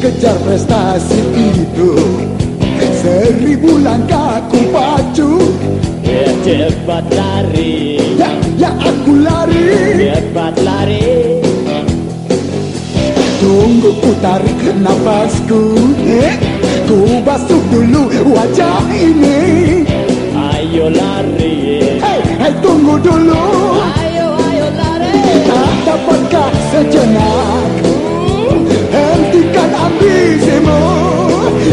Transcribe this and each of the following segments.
kejar prestasi itu. Seribu langkah ku pacu. Biar cepat lari. Ya, ya aku lari. Cepat lari. Tunggu ku tarik nafasku eh? Ku basuh dulu wajah ini. Ayo lari. Hei, hei tunggu dulu. Ayo, ayo lari. Tak dapat ambismu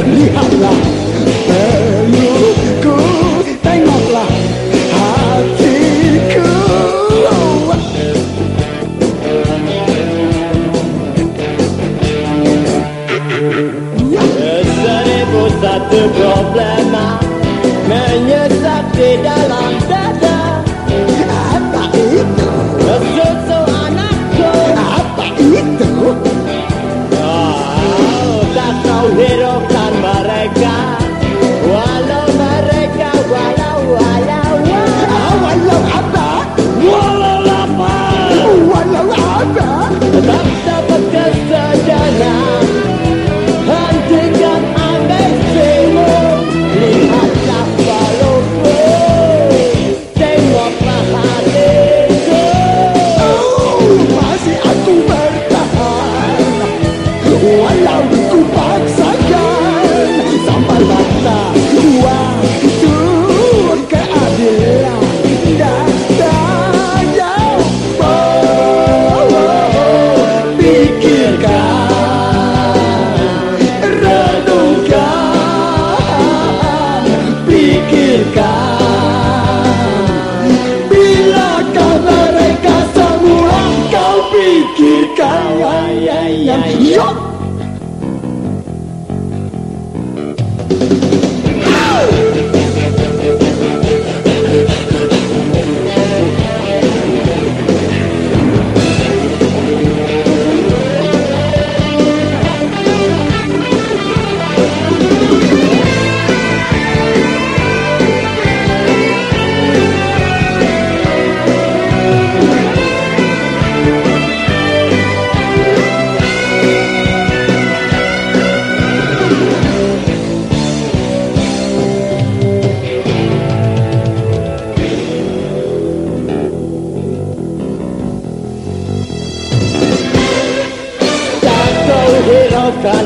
Lihatlah pelukku Tengoklah hatiku Seribu satu problema Menyesat di dalam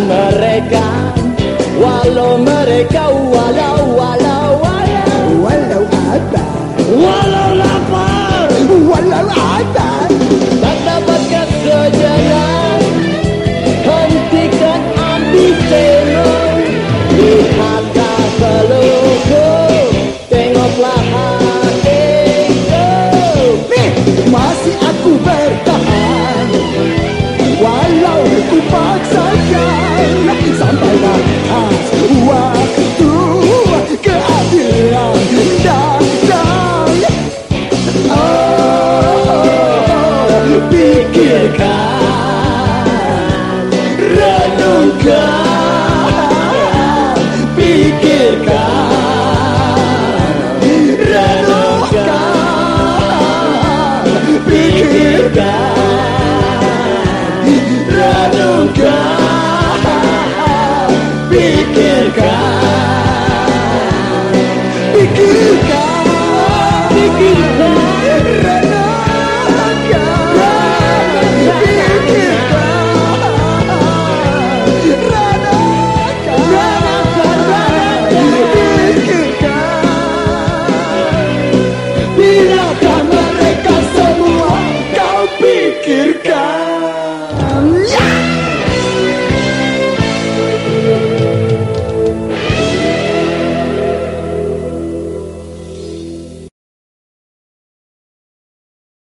mereka. Walau mereka walau God.